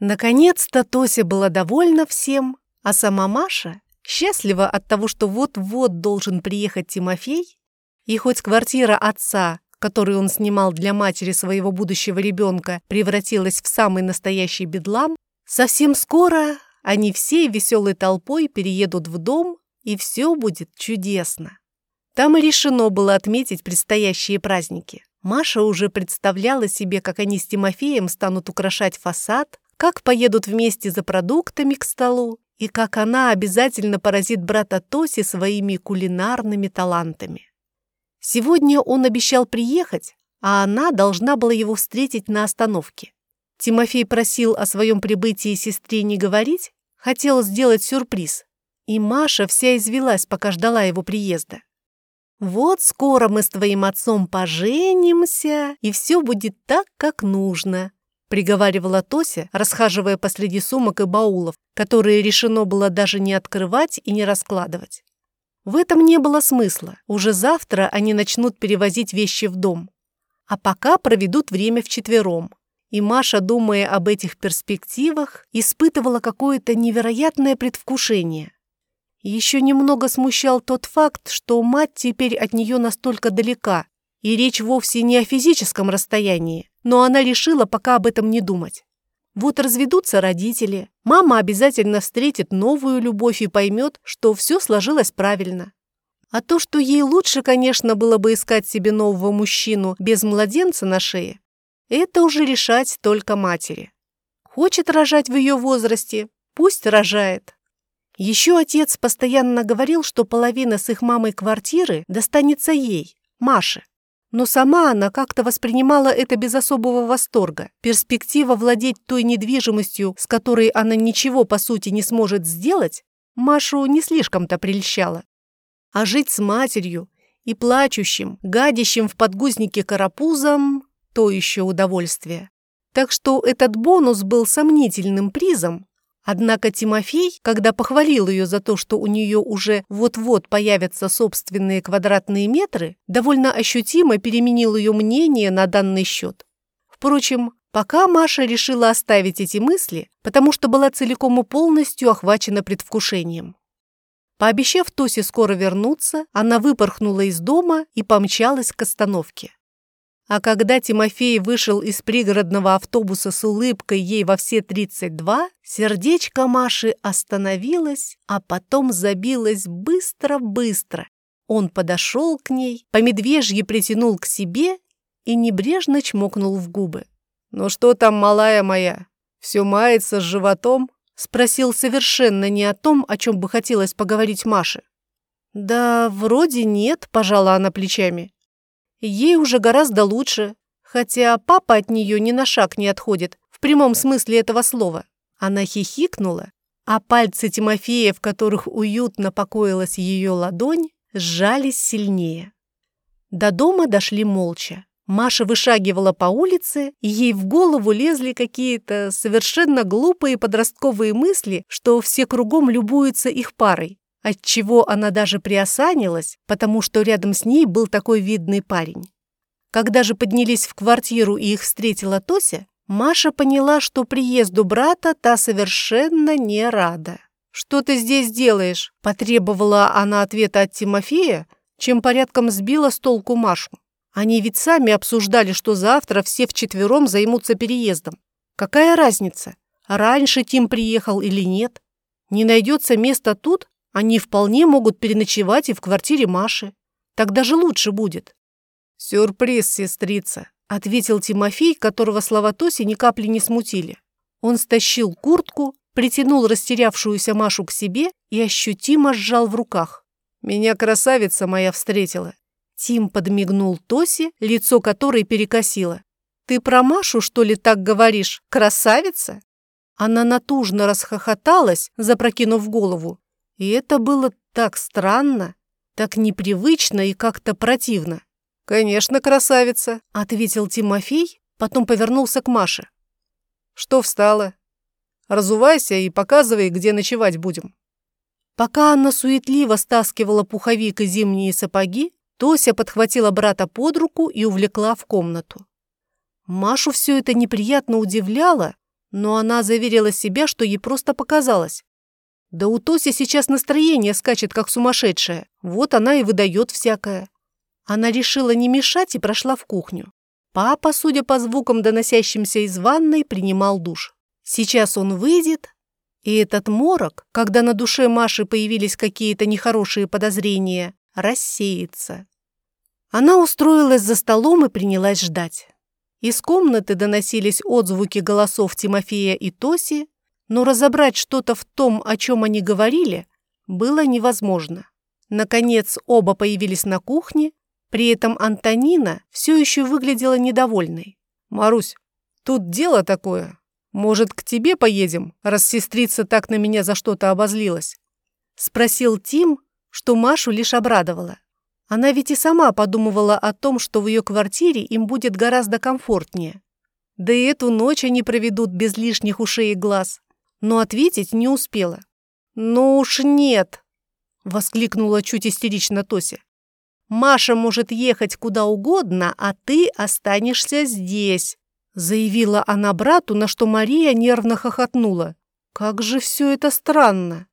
Наконец-то Тося была довольна всем, а сама Маша счастлива от того, что вот-вот должен приехать Тимофей, и хоть квартира отца, которую он снимал для матери своего будущего ребенка, превратилась в самый настоящий бедлам, совсем скоро они всей веселой толпой переедут в дом, и все будет чудесно. Там и решено было отметить предстоящие праздники. Маша уже представляла себе, как они с Тимофеем станут украшать фасад, как поедут вместе за продуктами к столу и как она обязательно поразит брата Тоси своими кулинарными талантами. Сегодня он обещал приехать, а она должна была его встретить на остановке. Тимофей просил о своем прибытии сестре не говорить, хотел сделать сюрприз, и Маша вся извелась, пока ждала его приезда. «Вот скоро мы с твоим отцом поженимся, и все будет так, как нужно», приговаривала Тося, расхаживая посреди сумок и баулов, которые решено было даже не открывать и не раскладывать. В этом не было смысла. Уже завтра они начнут перевозить вещи в дом. А пока проведут время вчетвером. И Маша, думая об этих перспективах, испытывала какое-то невероятное предвкушение. Еще немного смущал тот факт, что мать теперь от нее настолько далека, и речь вовсе не о физическом расстоянии, но она решила пока об этом не думать. Вот разведутся родители, мама обязательно встретит новую любовь и поймет, что все сложилось правильно. А то, что ей лучше, конечно, было бы искать себе нового мужчину без младенца на шее, это уже решать только матери. Хочет рожать в ее возрасте, пусть рожает. Еще отец постоянно говорил, что половина с их мамой квартиры достанется ей, Маше. Но сама она как-то воспринимала это без особого восторга. Перспектива владеть той недвижимостью, с которой она ничего по сути не сможет сделать, Машу не слишком-то прельщала. А жить с матерью и плачущим, гадящим в подгузнике карапузом – то еще удовольствие. Так что этот бонус был сомнительным призом, Однако Тимофей, когда похвалил ее за то, что у нее уже вот-вот появятся собственные квадратные метры, довольно ощутимо переменил ее мнение на данный счет. Впрочем, пока Маша решила оставить эти мысли, потому что была целиком и полностью охвачена предвкушением. Пообещав Тосе скоро вернуться, она выпорхнула из дома и помчалась к остановке. А когда Тимофей вышел из пригородного автобуса с улыбкой ей во все 32, сердечко Маши остановилось, а потом забилось быстро-быстро. Он подошел к ней, по медвежье притянул к себе и небрежно чмокнул в губы. «Ну что там, малая моя, все мается с животом?» Спросил совершенно не о том, о чем бы хотелось поговорить Маше. «Да, вроде нет», – пожала она плечами. Ей уже гораздо лучше, хотя папа от нее ни на шаг не отходит, в прямом смысле этого слова. Она хихикнула, а пальцы Тимофея, в которых уютно покоилась ее ладонь, сжались сильнее. До дома дошли молча. Маша вышагивала по улице, и ей в голову лезли какие-то совершенно глупые подростковые мысли, что все кругом любуются их парой отчего она даже приосанилась, потому что рядом с ней был такой видный парень. Когда же поднялись в квартиру и их встретила Тося, Маша поняла, что приезду брата та совершенно не рада. «Что ты здесь делаешь?» – потребовала она ответа от Тимофея, чем порядком сбила с толку Машу. Они ведь сами обсуждали, что завтра все вчетвером займутся переездом. Какая разница, раньше Тим приехал или нет? Не найдется места тут, они вполне могут переночевать и в квартире Маши. Так даже лучше будет. «Сюрприз, сестрица», — ответил Тимофей, которого слова Тоси ни капли не смутили. Он стащил куртку, притянул растерявшуюся Машу к себе и ощутимо сжал в руках. «Меня красавица моя встретила». Тим подмигнул Тоси, лицо которой перекосило. «Ты про Машу, что ли, так говоришь? Красавица?» Она натужно расхохоталась, запрокинув голову, и это было так странно, так непривычно и как-то противно. «Конечно, красавица», — ответил Тимофей, потом повернулся к Маше. «Что встала? Разувайся и показывай, где ночевать будем». Пока Анна суетливо стаскивала пуховик и зимние сапоги, Тося подхватила брата под руку и увлекла в комнату. Машу все это неприятно удивляло, но она заверила себя, что ей просто показалось. Да у Тоси сейчас настроение скачет, как сумасшедшее. Вот она и выдает всякое. Она решила не мешать и прошла в кухню. Папа, судя по звукам, доносящимся из ванной, принимал душ. Сейчас он выйдет, и этот морок, когда на душе Маши появились какие-то нехорошие подозрения, рассеется. Она устроилась за столом и принялась ждать. Из комнаты доносились отзвуки голосов Тимофея и Тоси, но разобрать что-то в том, о чем они говорили, было невозможно. Наконец оба появились на кухне, при этом Антонина все еще выглядела недовольной. «Марусь, тут дело такое. Может, к тебе поедем, раз сестрица так на меня за что-то обозлилась?» Спросил Тим, что Машу лишь обрадовало. Она ведь и сама подумывала о том, что в ее квартире им будет гораздо комфортнее. Да и эту ночь они проведут без лишних ушей и глаз. Но ответить не успела. «Ну уж нет!» — воскликнула чуть истерично Тося. «Маша может ехать куда угодно, а ты останешься здесь», — заявила она брату, на что Мария нервно хохотнула. «Как же все это странно!»